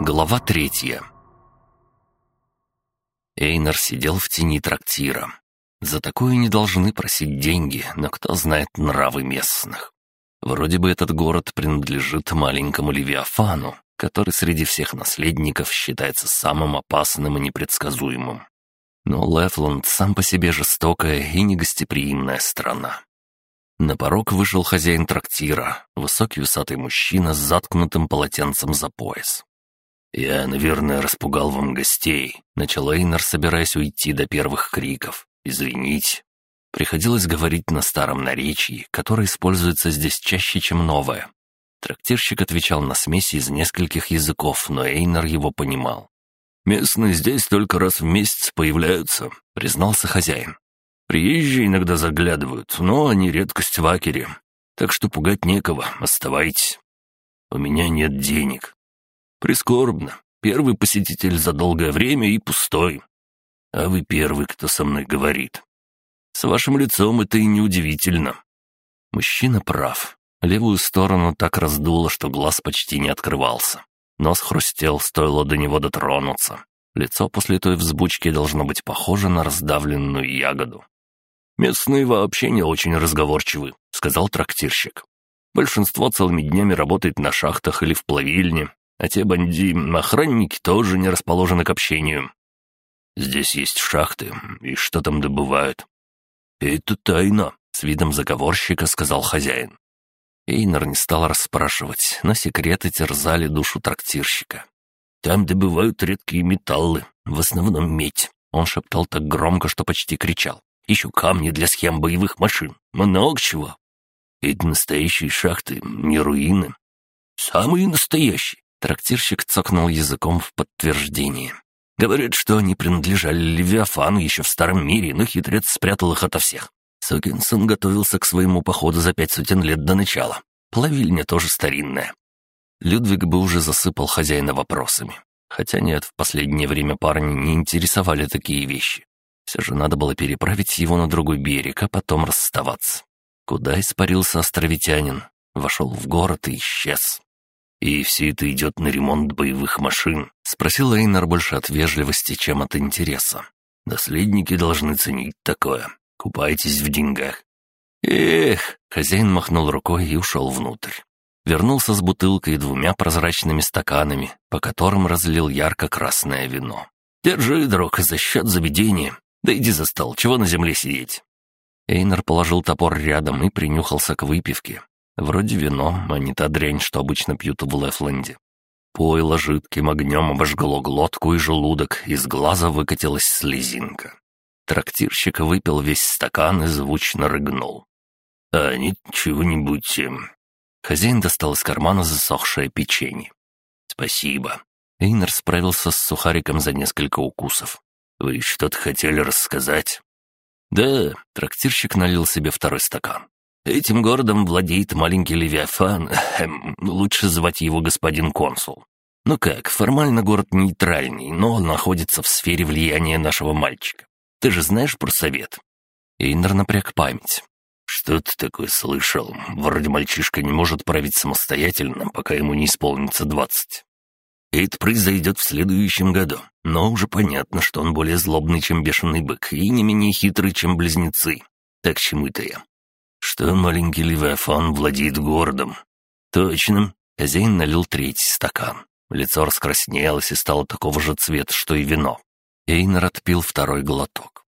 Глава третья Эйнар сидел в тени трактира. За такое не должны просить деньги, но кто знает нравы местных. Вроде бы этот город принадлежит маленькому Левиафану, который среди всех наследников считается самым опасным и непредсказуемым. Но Лефланд сам по себе жестокая и негостеприимная страна. На порог вышел хозяин трактира, высокий усатый мужчина с заткнутым полотенцем за пояс. «Я, наверное, распугал вам гостей», — начал Эйнар, собираясь уйти до первых криков. «Извините». Приходилось говорить на старом наречии, которое используется здесь чаще, чем новое. Трактирщик отвечал на смеси из нескольких языков, но Эйнар его понимал. «Местные здесь только раз в месяц появляются», — признался хозяин. Приезжие иногда заглядывают, но они редкость в Акере. Так что пугать некого, оставайтесь. У меня нет денег. Прискорбно. Первый посетитель за долгое время и пустой. А вы первый, кто со мной говорит. С вашим лицом это и неудивительно. Мужчина прав. Левую сторону так раздуло, что глаз почти не открывался. Нос хрустел, стоило до него дотронуться. Лицо после той взбучки должно быть похоже на раздавленную ягоду. «Местные вообще не очень разговорчивы», — сказал трактирщик. «Большинство целыми днями работает на шахтах или в плавильне, а те банди, охранники тоже не расположены к общению. Здесь есть шахты, и что там добывают?» «Это тайна», — с видом заговорщика сказал хозяин. Эйнер не стал расспрашивать, но секреты терзали душу трактирщика. «Там добывают редкие металлы, в основном медь», — он шептал так громко, что почти кричал. Еще камни для схем боевых машин. Много чего. Эти настоящие шахты, не руины. Самые настоящие. Трактирщик цокнул языком в подтверждение. Говорят, что они принадлежали Левиафану еще в Старом мире, но хитрец спрятал их ото всех. Сокинсон готовился к своему походу за пять сотен лет до начала. Плавильня тоже старинная. Людвиг бы уже засыпал хозяина вопросами. Хотя нет, в последнее время парни не интересовали такие вещи. Все же надо было переправить его на другой берег, а потом расставаться. Куда испарился островитянин? Вошел в город и исчез. «И все это идет на ремонт боевых машин?» — спросил Эйнар больше от вежливости, чем от интереса. «Наследники должны ценить такое. Купайтесь в деньгах». «Эх!» — хозяин махнул рукой и ушел внутрь. Вернулся с бутылкой и двумя прозрачными стаканами, по которым разлил ярко-красное вино. «Держи, друг, за счет заведения. Да иди за стол, чего на земле сидеть?» Эйнер положил топор рядом и принюхался к выпивке. Вроде вино, а не та дрянь, что обычно пьют в Лефленде. Пойло жидким огнем обожгло глотку и желудок, из глаза выкатилась слезинка. Трактирщик выпил весь стакан и звучно рыгнул. «А ничего-нибудь...» Хозяин достал из кармана засохшее печенье. «Спасибо». Эйнер справился с сухариком за несколько укусов. «Вы что-то хотели рассказать?» «Да», — трактирщик налил себе второй стакан. «Этим городом владеет маленький Левиафан. Эм, лучше звать его господин консул. Ну как, формально город нейтральный, но он находится в сфере влияния нашего мальчика. Ты же знаешь про совет?» Эйнер напряг память. «Что ты такое слышал? Вроде мальчишка не может править самостоятельно, пока ему не исполнится двадцать. Это произойдет в следующем году. Но уже понятно, что он более злобный, чем бешеный бык, и не менее хитрый, чем близнецы. Так чему это я? Что маленький Левиафан владеет городом? Точно. Хозяин налил третий стакан. Лицо раскраснелось и стало такого же цвета, что и вино. Эйнер отпил второй глоток.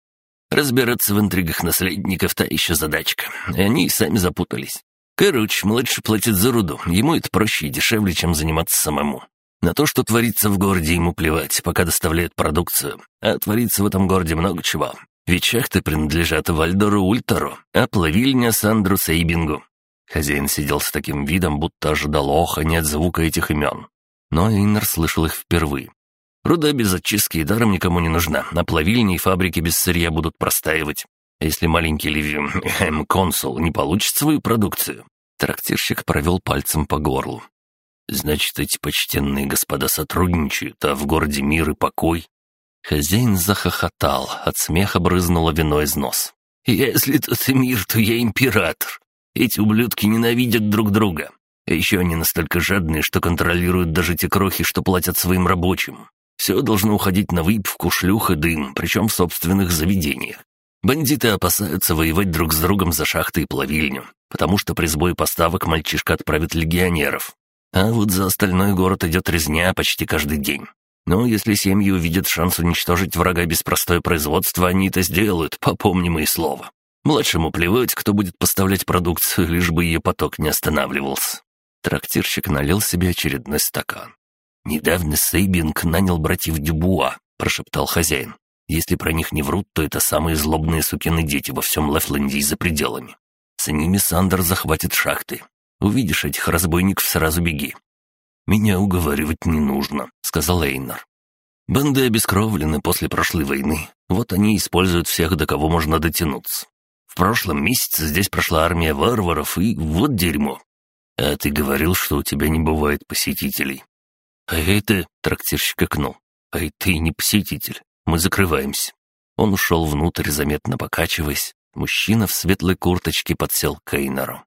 Разбираться в интригах наследников — та еще задачка. И они и сами запутались. Короче, младший платит за руду. Ему это проще и дешевле, чем заниматься самому. На то, что творится в городе, ему плевать, пока доставляет продукцию. А творится в этом городе много чего. Ведь шахты принадлежат Вальдору Ультеру, а плавильня Сандру Сейбингу. Хозяин сидел с таким видом, будто ожидал оханья от звука этих имен. Но Иннер слышал их впервые. Руда без очистки и даром никому не нужна, а плавильни и фабрики без сырья будут простаивать. Если маленький Леви, эм, консул, не получит свою продукцию? Трактирщик провел пальцем по горлу. Значит, эти почтенные господа сотрудничают, а в городе мир и покой. Хозяин захохотал, от смеха брызнуло вино из нос. «Если тут мир, то я император. Эти ублюдки ненавидят друг друга. А еще они настолько жадные, что контролируют даже те крохи, что платят своим рабочим. Все должно уходить на выпивку, шлюх и дым, причем в собственных заведениях. Бандиты опасаются воевать друг с другом за шахты и плавильню, потому что при сбое поставок мальчишка отправит легионеров. А вот за остальной город идет резня почти каждый день. Но если семьи увидят шанс уничтожить врага без простое производства, они это сделают, попомни мои слова. Младшему плевать, кто будет поставлять продукцию, лишь бы ее поток не останавливался. Трактирщик налил себе очередной стакан. «Недавно Сейбинг нанял братьев Дюбуа», — прошептал хозяин. Если про них не врут, то это самые злобные сукины дети во всем Лефленде за пределами. С ними Сандер захватит шахты. Увидишь этих разбойников, сразу беги». «Меня уговаривать не нужно», — сказал Эйнар. «Банды обескровлены после прошлой войны. Вот они используют всех, до кого можно дотянуться. В прошлом месяце здесь прошла армия варваров, и вот дерьмо. А ты говорил, что у тебя не бывает посетителей». «А это...» — трактирщик окнул. «А это и не посетитель. Мы закрываемся». Он ушел внутрь, заметно покачиваясь. Мужчина в светлой курточке подсел к Эйнару.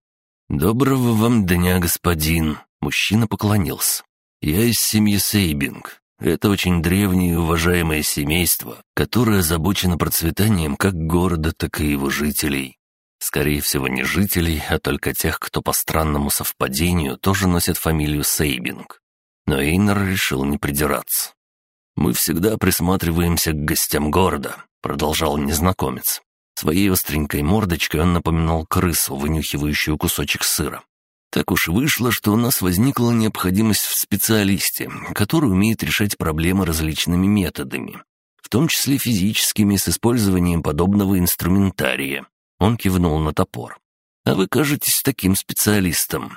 «Доброго вам дня, господин!» Мужчина поклонился. «Я из семьи Сейбинг. Это очень древнее и уважаемое семейство, которое озабочено процветанием как города, так и его жителей. Скорее всего, не жителей, а только тех, кто по странному совпадению тоже носит фамилию Сейбинг. Но Эйнар решил не придираться. «Мы всегда присматриваемся к гостям города», — продолжал незнакомец. Своей остренькой мордочкой он напоминал крысу, вынюхивающую кусочек сыра. Так уж вышло, что у нас возникла необходимость в специалисте, который умеет решать проблемы различными методами, в том числе физическими с использованием подобного инструментария. Он кивнул на топор. «А вы кажетесь таким специалистом.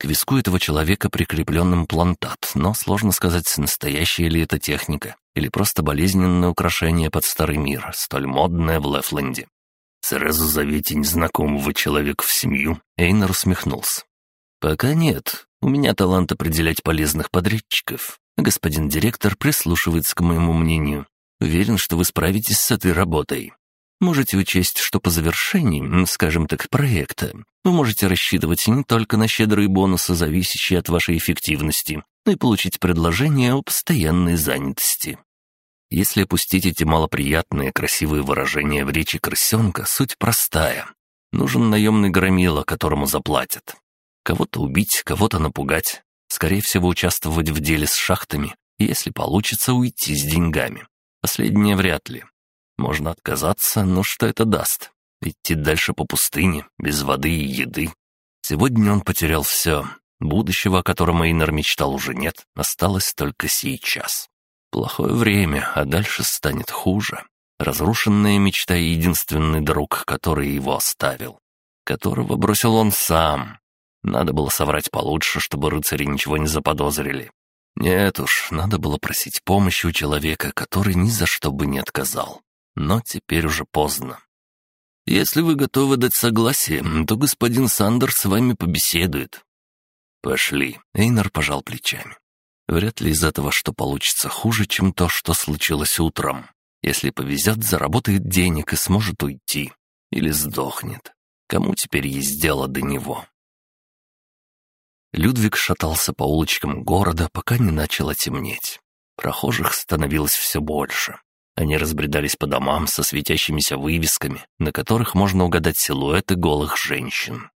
К виску этого человека прикреплен имплантат, но сложно сказать, настоящая ли это техника или просто болезненное украшение под старый мир, столь модное в Лефленде. «Сразу зовите незнакомого человека в семью», — Эйнер усмехнулся. «Пока нет. У меня талант определять полезных подрядчиков. Господин директор прислушивается к моему мнению. Уверен, что вы справитесь с этой работой. Можете учесть, что по завершении, скажем так, проекта, вы можете рассчитывать не только на щедрые бонусы, зависящие от вашей эффективности, но и получить предложение о постоянной занятости. Если опустить эти малоприятные красивые выражения в речи крысенка, суть простая. Нужен наемный громила, которому заплатят. Кого-то убить, кого-то напугать. Скорее всего, участвовать в деле с шахтами, если получится, уйти с деньгами. Последнее вряд ли. Можно отказаться, но что это даст? Идти дальше по пустыне, без воды и еды. Сегодня он потерял все. Будущего, о котором Эйнер мечтал, уже нет. Осталось только сейчас. Плохое время, а дальше станет хуже. Разрушенная мечта и единственный друг, который его оставил. Которого бросил он сам. Надо было соврать получше, чтобы рыцари ничего не заподозрили. Нет уж, надо было просить помощи у человека, который ни за что бы не отказал но теперь уже поздно. Если вы готовы дать согласие, то господин Сандерс с вами побеседует». «Пошли», — Эйнар пожал плечами. «Вряд ли из этого что получится хуже, чем то, что случилось утром. Если повезет, заработает денег и сможет уйти. Или сдохнет. Кому теперь есть дело до него?» Людвиг шатался по улочкам города, пока не начало темнеть. Прохожих становилось все больше. Они разбредались по домам со светящимися вывесками, на которых можно угадать силуэты голых женщин.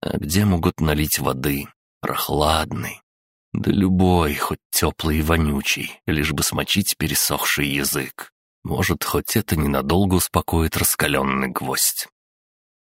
А где могут налить воды? Прохладный. Да любой, хоть теплый и вонючий, лишь бы смочить пересохший язык. Может, хоть это ненадолго успокоит раскаленный гвоздь.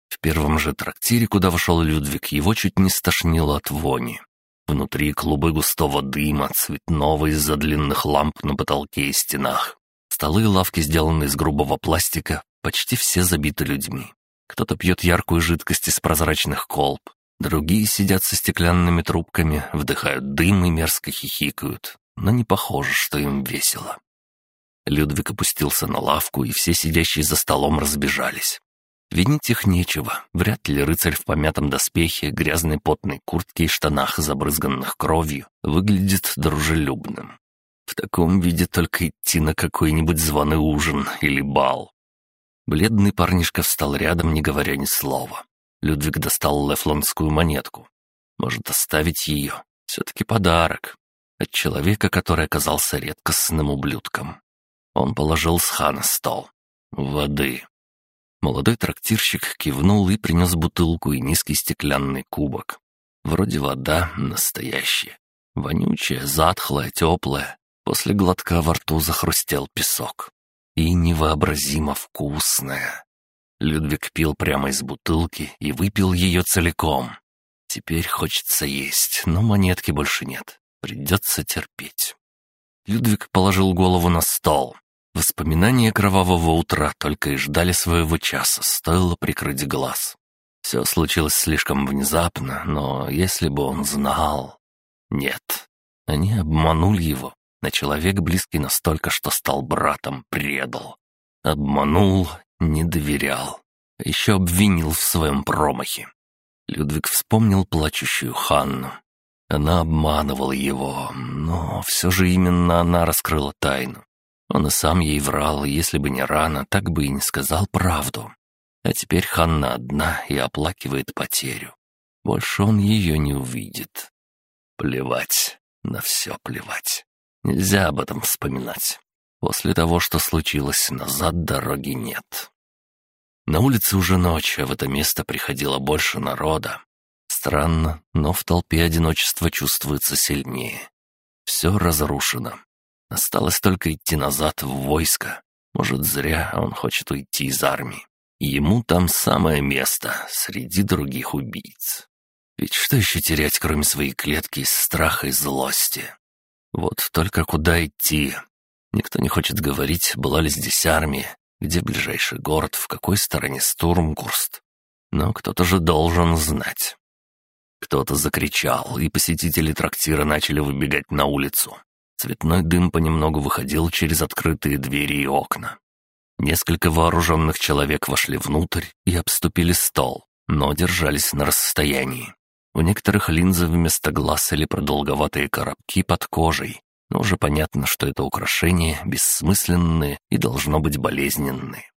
В первом же трактире, куда вошел Людвиг, его чуть не стошнило от вони. Внутри клубы густого дыма, цветного из-за длинных ламп на потолке и стенах. Столы и лавки сделаны из грубого пластика, почти все забиты людьми. Кто-то пьет яркую жидкость из прозрачных колб, другие сидят со стеклянными трубками, вдыхают дым и мерзко хихикают, но не похоже, что им весело. Людвиг опустился на лавку, и все сидящие за столом разбежались. Винить их нечего, вряд ли рыцарь в помятом доспехе, грязной потной куртке и штанах, забрызганных кровью, выглядит дружелюбным. В таком виде только идти на какой-нибудь званый ужин или бал. Бледный парнишка встал рядом, не говоря ни слова. Людвиг достал лефландскую монетку. Может, оставить ее? Все-таки подарок. От человека, который оказался редкостным ублюдком. Он положил с хана стол. Воды. Молодой трактирщик кивнул и принес бутылку и низкий стеклянный кубок. Вроде вода настоящая. Вонючая, затхлая, теплая. После глотка во рту захрустел песок. И невообразимо вкусная. Людвиг пил прямо из бутылки и выпил ее целиком. Теперь хочется есть, но монетки больше нет. Придется терпеть. Людвиг положил голову на стол. Воспоминания кровавого утра только и ждали своего часа, стоило прикрыть глаз. Все случилось слишком внезапно, но если бы он знал... Нет, они обманули его, на человек близкий настолько, что стал братом, предал. Обманул, не доверял. Еще обвинил в своем промахе. Людвиг вспомнил плачущую Ханну. Она обманывала его, но все же именно она раскрыла тайну. Он и сам ей врал, если бы не рано, так бы и не сказал правду. А теперь Ханна одна и оплакивает потерю. Больше он ее не увидит. Плевать, на все плевать. Нельзя об этом вспоминать. После того, что случилось, назад дороги нет. На улице уже ночь, а в это место приходило больше народа. Странно, но в толпе одиночество чувствуется сильнее. Все разрушено. Осталось только идти назад в войско. Может, зря он хочет уйти из армии. Ему там самое место среди других убийц. Ведь что еще терять, кроме своей клетки из страха и злости? Вот только куда идти? Никто не хочет говорить, была ли здесь армия, где ближайший город, в какой стороне Стурмгурст. Но кто-то же должен знать. Кто-то закричал, и посетители трактира начали выбегать на улицу. Цветной дым понемногу выходил через открытые двери и окна. Несколько вооруженных человек вошли внутрь и обступили стол, но держались на расстоянии. У некоторых линзы вместо глаз или продолговатые коробки под кожей, но уже понятно, что это украшения бессмысленные и должно быть болезненные.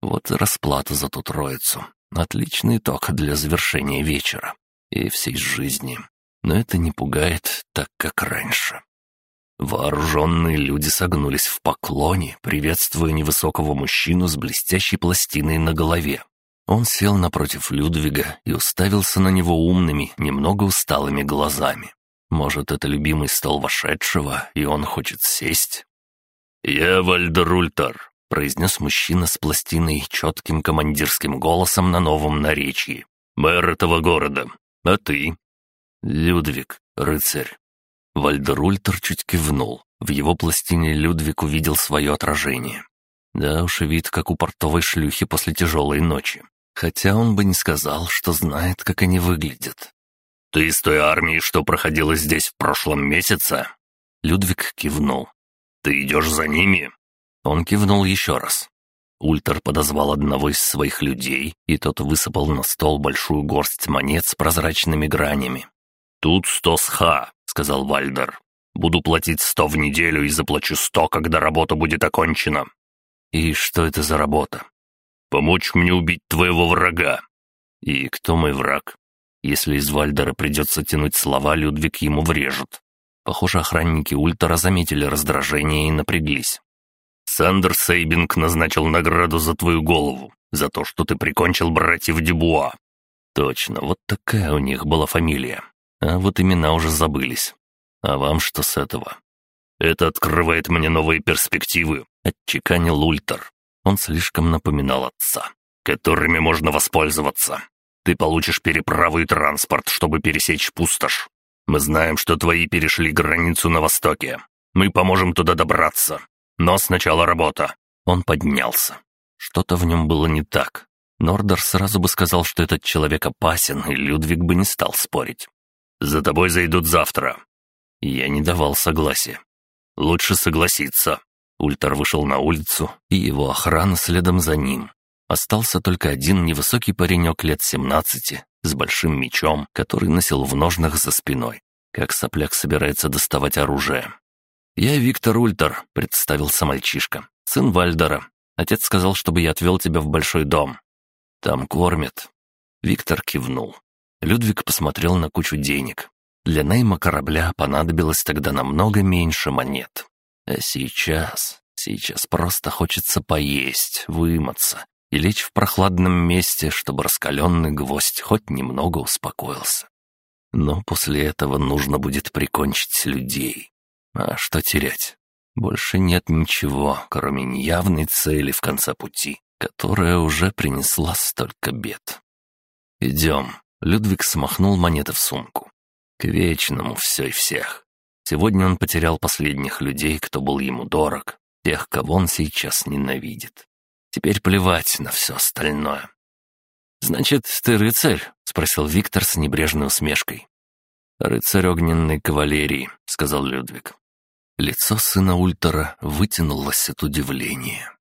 Вот и расплата за ту троицу. Отличный итог для завершения вечера и всей жизни. Но это не пугает так, как раньше. Вооруженные люди согнулись в поклоне, приветствуя невысокого мужчину с блестящей пластиной на голове. Он сел напротив Людвига и уставился на него умными, немного усталыми глазами. Может, это любимый стол вошедшего, и он хочет сесть? «Я Вальдерультар», — произнес мужчина с пластиной четким командирским голосом на новом наречии. «Мэр этого города. А ты?» «Людвиг, рыцарь. Вальдерультер чуть кивнул. В его пластине Людвиг увидел свое отражение. Да уж, вид, как у портовой шлюхи после тяжелой ночи. Хотя он бы не сказал, что знает, как они выглядят. «Ты из той армии, что проходила здесь в прошлом месяце?» Людвиг кивнул. «Ты идешь за ними?» Он кивнул еще раз. Ультер подозвал одного из своих людей, и тот высыпал на стол большую горсть монет с прозрачными гранями. «Тут сто сха, сказал Вальдер. «Буду платить сто в неделю и заплачу сто, когда работа будет окончена». «И что это за работа?» «Помочь мне убить твоего врага». «И кто мой враг?» Если из Вальдера придется тянуть слова, Людвиг ему врежет. Похоже, охранники Ультра заметили раздражение и напряглись. «Сандер Сейбинг назначил награду за твою голову, за то, что ты прикончил братьев Дебуа». «Точно, вот такая у них была фамилия. А вот имена уже забылись. А вам что с этого? Это открывает мне новые перспективы, отчеканил Ультер. Он слишком напоминал отца, которыми можно воспользоваться. Ты получишь переправу и транспорт, чтобы пересечь пустошь. Мы знаем, что твои перешли границу на востоке. Мы поможем туда добраться. Но сначала работа». Он поднялся. Что-то в нем было не так. Нордер сразу бы сказал, что этот человек опасен, и Людвиг бы не стал спорить. За тобой зайдут завтра». Я не давал согласия. «Лучше согласиться». Ультер вышел на улицу, и его охрана следом за ним. Остался только один невысокий паренек лет семнадцати с большим мечом, который носил в ножнах за спиной, как сопляк собирается доставать оружие. «Я Виктор Ультер», — представился мальчишка, — «сын Вальдера. Отец сказал, чтобы я отвел тебя в большой дом. Там кормят». Виктор кивнул. Людвиг посмотрел на кучу денег. Для найма корабля понадобилось тогда намного меньше монет. А сейчас... Сейчас просто хочется поесть, вымыться и лечь в прохладном месте, чтобы раскаленный гвоздь хоть немного успокоился. Но после этого нужно будет прикончить людей. А что терять? Больше нет ничего, кроме неявной цели в конце пути, которая уже принесла столько бед. «Идем», — Людвиг смахнул монеты в сумку. «К вечному все и всех. Сегодня он потерял последних людей, кто был ему дорог, тех, кого он сейчас ненавидит. Теперь плевать на все остальное. «Значит, ты рыцарь?» — спросил Виктор с небрежной усмешкой. «Рыцарь огненной кавалерии», — сказал Людвиг. Лицо сына Ультера вытянулось от удивления.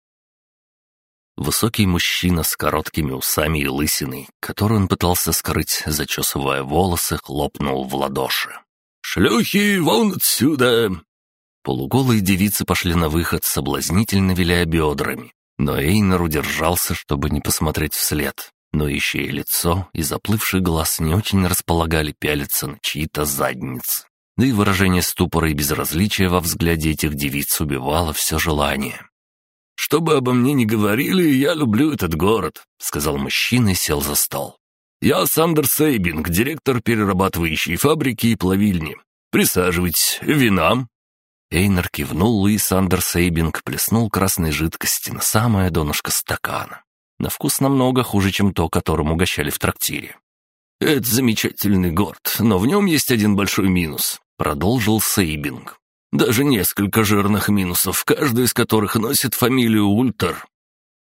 Высокий мужчина с короткими усами и лысиной, который он пытался скрыть, зачесывая волосы, хлопнул в ладоши. «Шлюхи, вон отсюда!» Полуголые девицы пошли на выход, соблазнительно виляя бедрами. Но Эйнер удержался, чтобы не посмотреть вслед. Но еще и лицо и заплывший глаз не очень располагали пялиться на чьи-то задницы. Да и выражение ступора и безразличия во взгляде этих девиц убивало все желание. «Что бы обо мне ни говорили, я люблю этот город», — сказал мужчина и сел за стол. «Я Сандер Сейбинг, директор перерабатывающей фабрики и плавильни. Присаживайтесь, вина вам». Эйнер кивнул, и Сандер Сейбинг плеснул красной жидкости на самое донышко стакана. На вкус намного хуже, чем то, которым угощали в трактире. «Это замечательный город, но в нем есть один большой минус», — продолжил Сейбинг. «Даже несколько жирных минусов, каждый из которых носит фамилию Ультер».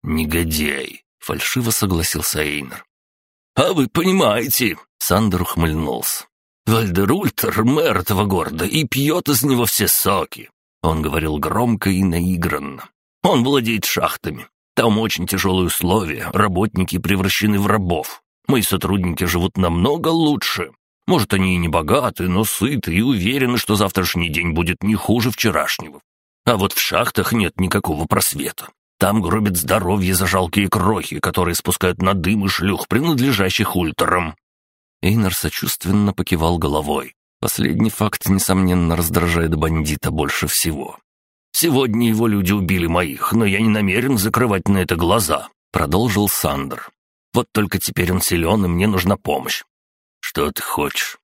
«Негодяй», — фальшиво согласился Эйнер. «А вы понимаете», — Сандер ухмыльнулся. Вальдер Ультер — мэр этого города и пьет из него все соки. Он говорил громко и наигранно. Он владеет шахтами. Там очень тяжелые условия, работники превращены в рабов. Мои сотрудники живут намного лучше. Может, они и не богаты, но сыты и уверены, что завтрашний день будет не хуже вчерашнего. А вот в шахтах нет никакого просвета. Там гробят здоровье за жалкие крохи, которые спускают на дым и шлюх, принадлежащих ультерам. Эйнар сочувственно покивал головой. Последний факт, несомненно, раздражает бандита больше всего. «Сегодня его люди убили моих, но я не намерен закрывать на это глаза», — продолжил Сандер. «Вот только теперь он силен, и мне нужна помощь». «Что ты хочешь?»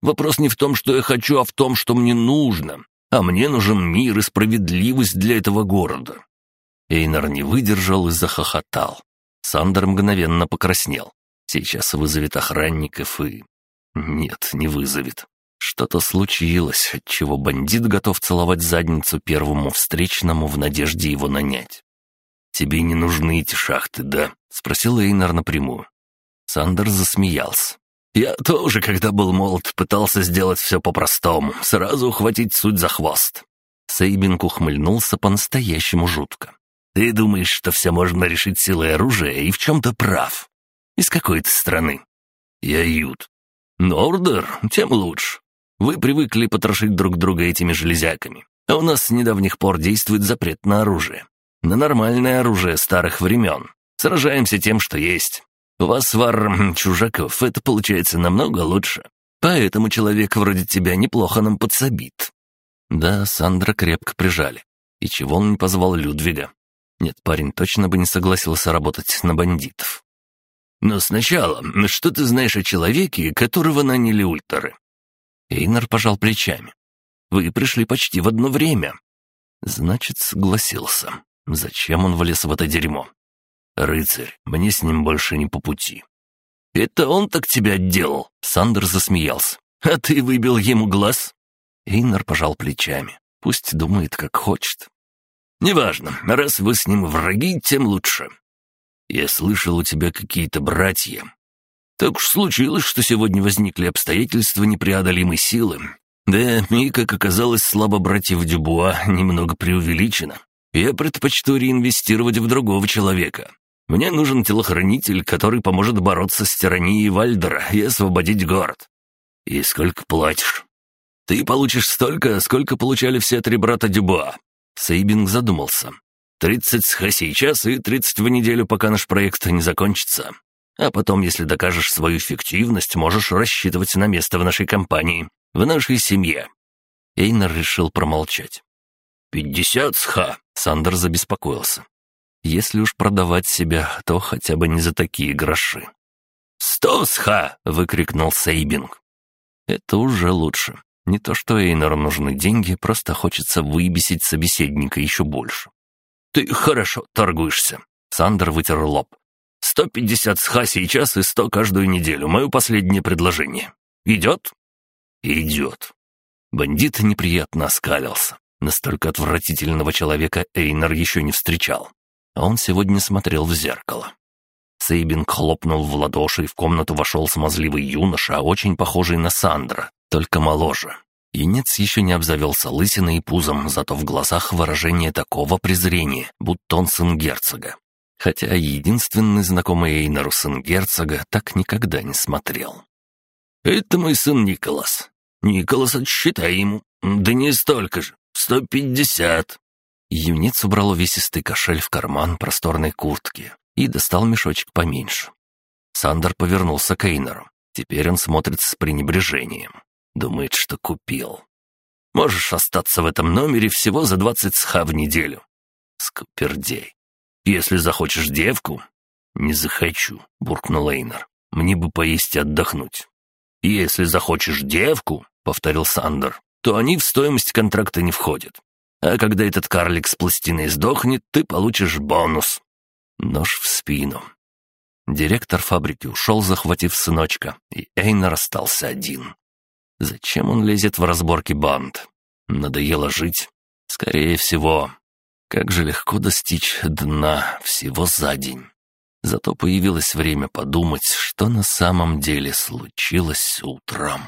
«Вопрос не в том, что я хочу, а в том, что мне нужно. А мне нужен мир и справедливость для этого города». Эйнар не выдержал и захохотал. Сандер мгновенно покраснел. Сейчас вызовет охранников и... Нет, не вызовет. Что-то случилось, отчего бандит готов целовать задницу первому встречному в надежде его нанять. «Тебе не нужны эти шахты, да?» — спросил Эйнар напрямую. Сандер засмеялся. «Я тоже, когда был молод, пытался сделать все по-простому, сразу ухватить суть за хвост». Сейбинг ухмыльнулся по-настоящему жутко. «Ты думаешь, что все можно решить силой оружия, и в чем-то прав. Из какой то страны?» «Я Ют». «Нордер? Тем лучше. Вы привыкли потрошить друг друга этими железяками. А у нас с недавних пор действует запрет на оружие. На нормальное оружие старых времен. Сражаемся тем, что есть. У вас, вар, чужаков, это получается намного лучше. Поэтому человек вроде тебя неплохо нам подсобит». Да, Сандра крепко прижали. И чего он не позвал Людвига? Нет, парень точно бы не согласился работать на бандитов. Но сначала, что ты знаешь о человеке, которого наняли ультеры?» Эйнар пожал плечами. «Вы пришли почти в одно время». Значит, согласился. Зачем он влез в это дерьмо? «Рыцарь, мне с ним больше не по пути». «Это он так тебя отделал?» Сандер засмеялся. «А ты выбил ему глаз?» Эйнар пожал плечами. Пусть думает, как хочет. «Неважно, раз вы с ним враги, тем лучше. Я слышал, у тебя какие-то братья. Так уж случилось, что сегодня возникли обстоятельства непреодолимой силы. Да, и, как оказалось, слабо братьев Дюбуа немного преувеличено. Я предпочту реинвестировать в другого человека. Мне нужен телохранитель, который поможет бороться с тиранией Вальдера и освободить город. И сколько платишь? Ты получишь столько, сколько получали все три брата Дюбуа. Сейбинг задумался. Тридцать ха сейчас и тридцать в неделю, пока наш проект не закончится. А потом, если докажешь свою эффективность, можешь рассчитывать на место в нашей компании, в нашей семье». Эйнер решил промолчать. «Пятьдесят сха!» — Сандер забеспокоился. «Если уж продавать себя, то хотя бы не за такие гроши». «Сто сха!» — выкрикнул Сейбинг. «Это уже лучше. Не то что Эйнеру нужны деньги, просто хочется выбесить собеседника еще больше». «Ты хорошо торгуешься», — Сандер вытер лоб. «Сто пятьдесят сха сейчас и сто каждую неделю. Мое последнее предложение. Идет?» «Идет». Бандит неприятно оскалился. Настолько отвратительного человека Эйнер еще не встречал. Он сегодня смотрел в зеркало. Сейбинг хлопнул в ладоши, и в комнату вошел смазливый юноша, очень похожий на Сандра, только моложе. Юнец еще не обзавелся лысиной и пузом, зато в глазах выражение такого презрения, будто он сын герцога. Хотя единственный знакомый Эйнару сын герцога так никогда не смотрел. «Это мой сын Николас. Николас, отсчитай ему. Да не столько же. Сто пятьдесят». Юнец убрал увесистый кошель в карман просторной куртки и достал мешочек поменьше. Сандер повернулся к Эйнеру. Теперь он смотрит с пренебрежением. Думает, что купил. Можешь остаться в этом номере всего за двадцать сха в неделю. Скупердей. Если захочешь девку... Не захочу, буркнул Эйнер. Мне бы поесть и отдохнуть. Если захочешь девку, повторил Сандер, то они в стоимость контракта не входят. А когда этот карлик с пластиной сдохнет, ты получишь бонус. Нож в спину. Директор фабрики ушел, захватив сыночка, и Эйнер остался один. Зачем он лезет в разборки банд? Надоело жить? Скорее всего. Как же легко достичь дна всего за день. Зато появилось время подумать, что на самом деле случилось утром.